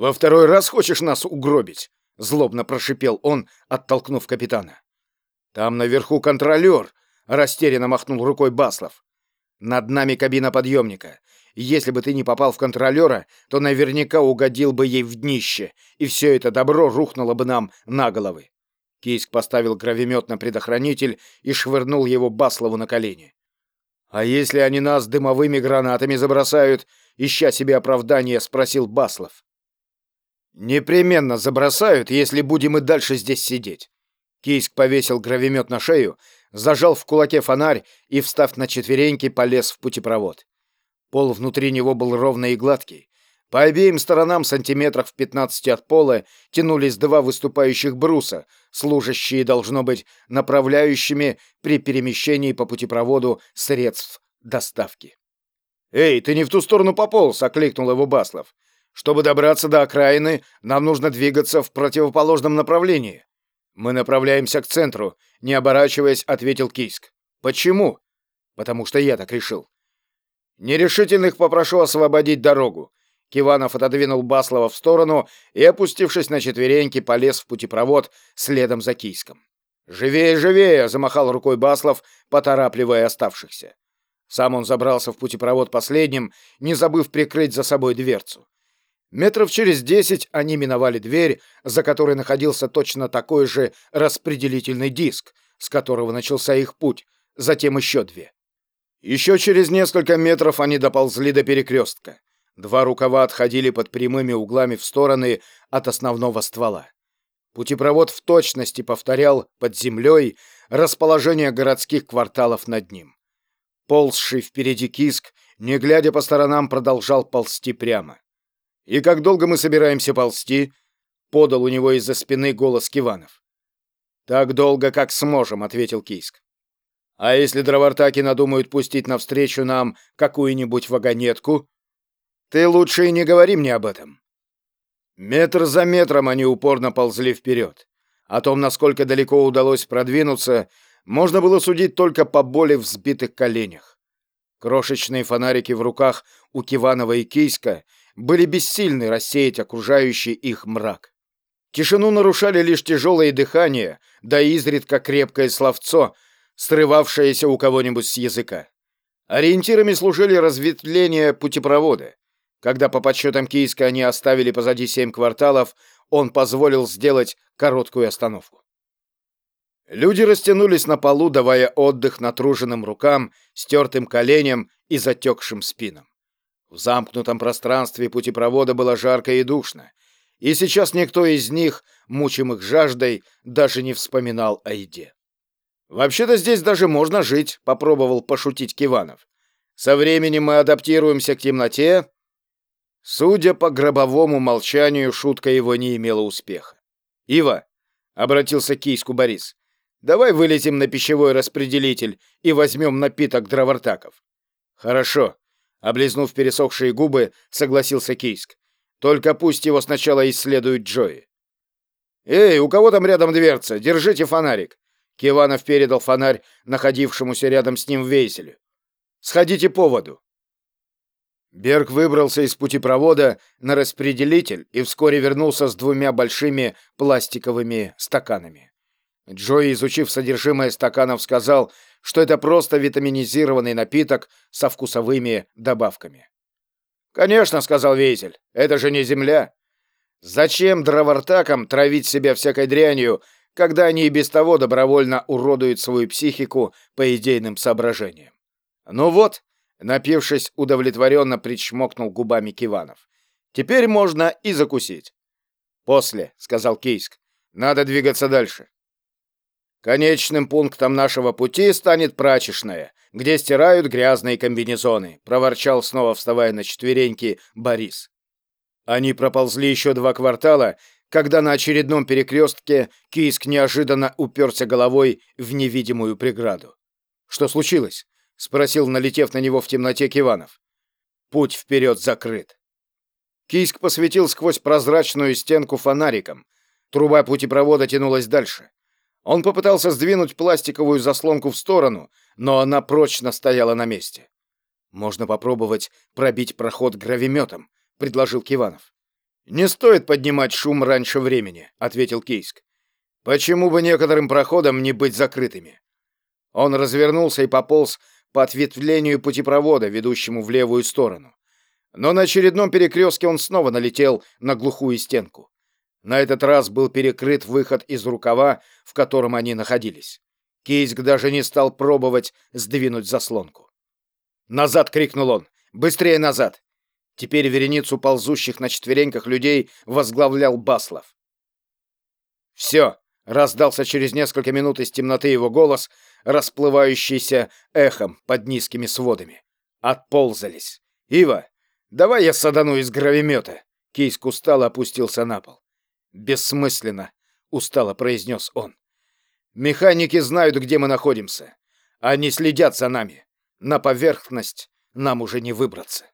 «Во второй раз хочешь нас угробить?» — злобно прошипел он, оттолкнув капитана. «Там наверху контролер!» — растерянно махнул рукой Баслов. «Над нами кабина подъемника. Если бы ты не попал в контролера, то наверняка угодил бы ей в днище, и все это добро рухнуло бы нам на головы». Кийск поставил гравимет на предохранитель и швырнул его Баслову на колени. «А если они нас дымовыми гранатами забросают?» Ища себе оправдание, спросил Баслов. «Непременно забросают, если будем и дальше здесь сидеть». Кийск повесил гравимет на шею, зажал в кулаке фонарь и, встав на четвереньки, полез в путепровод. Пол внутри него был ровный и гладкий. По обеим сторонам сантиметрах в 15 от пола тянулись два выступающих бруса, служащие, должно быть, направляющими при перемещении по путепроводу средств доставки. «Эй, ты не в ту сторону пополз!» — окликнул его Баслов. «Чтобы добраться до окраины, нам нужно двигаться в противоположном направлении». «Мы направляемся к центру», — не оборачиваясь, ответил Кийск. «Почему?» «Потому что я так решил». «Нерешительных попрошу освободить дорогу. Киванов отодвинул Баслова в сторону и, опустившись на четвереньки, полез в путепровод следом за Кийском. «Живее, живее!» — замахал рукой Баслов, поторапливая оставшихся. Сам он забрался в путепровод последним, не забыв прикрыть за собой дверцу. Метров через десять они миновали дверь, за которой находился точно такой же распределительный диск, с которого начался их путь, затем еще две. Еще через несколько метров они доползли до перекрестка. Два рукава отходили под прямыми углами в стороны от основного ствола. Путепровод в точности повторял под землей расположение городских кварталов над ним. Ползший впереди киск, не глядя по сторонам, продолжал ползти прямо. «И как долго мы собираемся ползти?» — подал у него из-за спины голос Киванов. «Так долго, как сможем», — ответил Кийск. «А если дровартаки надумают пустить навстречу нам какую-нибудь вагонетку?» Ты лучше и не говори мне об этом. Метр за метром они упорно ползли вперед. О том, насколько далеко удалось продвинуться, можно было судить только по боли в сбитых коленях. Крошечные фонарики в руках у Киванова и Кийска были бессильны рассеять окружающий их мрак. Тишину нарушали лишь тяжелое дыхание, да изредка крепкое словцо, срывавшееся у кого-нибудь с языка. Ориентирами служили разветвления путепровода. Когда по подсчетам Кийска они оставили позади семь кварталов, он позволил сделать короткую остановку. Люди растянулись на полу, давая отдых натруженным рукам, стертым коленям и затекшим спинам. В замкнутом пространстве путепровода было жарко и душно, и сейчас никто из них, мучимых жаждой, даже не вспоминал о еде. «Вообще-то здесь даже можно жить», — попробовал пошутить Киванов. «Со временем мы адаптируемся к темноте, Судя по гробовому молчанию, шутка его не имела успеха. «Ива», — обратился к Кийску Борис, — «давай вылетим на пищевой распределитель и возьмем напиток дровартаков». «Хорошо», — облизнув пересохшие губы, согласился Кийск. «Только пусть его сначала исследует Джои». «Эй, у кого там рядом дверца? Держите фонарик!» Киванов передал фонарь находившемуся рядом с ним Вейселю. «Сходите по воду». Берг выбрался из путепровода на распределитель и вскоре вернулся с двумя большими пластиковыми стаканами. Джой, изучив содержимое стаканов, сказал, что это просто витаминизированный напиток со вкусовыми добавками. «Конечно», — сказал Вейзель, — «это же не земля. Зачем дровартакам травить себя всякой дрянью, когда они и без того добровольно уродуют свою психику по идейным соображениям? Ну вот, Напившись, удовлетворенно причмокнул губами Киванов. «Теперь можно и закусить». «После», — сказал Кейск, — «надо двигаться дальше». «Конечным пунктом нашего пути станет прачечная, где стирают грязные комбинезоны», — проворчал, снова вставая на четвереньки, Борис. Они проползли еще два квартала, когда на очередном перекрестке Кийск неожиданно уперся головой в невидимую преграду. «Что случилось?» — спросил, налетев на него в темноте Киванов. «Путь вперед закрыт». Кийск посветил сквозь прозрачную стенку фонариком. Труба путепровода тянулась дальше. Он попытался сдвинуть пластиковую заслонку в сторону, но она прочно стояла на месте. «Можно попробовать пробить проход гравиметом», — предложил Киванов. «Не стоит поднимать шум раньше времени», — ответил Кейск. «Почему бы некоторым проходам не быть закрытыми?» Он развернулся и пополз по ответвлению путепровода, ведущему в левую сторону. Но на очередном перекрестке он снова налетел на глухую стенку. На этот раз был перекрыт выход из рукава, в котором они находились. Кейск даже не стал пробовать сдвинуть заслонку. «Назад!» — крикнул он. «Быстрее назад!» Теперь вереницу ползущих на четвереньках людей возглавлял Баслов. «Все!» — раздался через несколько минут из темноты его голос, расплывающийся эхом под низкими сводами. Отползались. «Ива, давай я садану из гравимета!» Кейск устало опустился на пол. «Бессмысленно!» — устало произнес он. «Механики знают, где мы находимся. Они следят за нами. На поверхность нам уже не выбраться».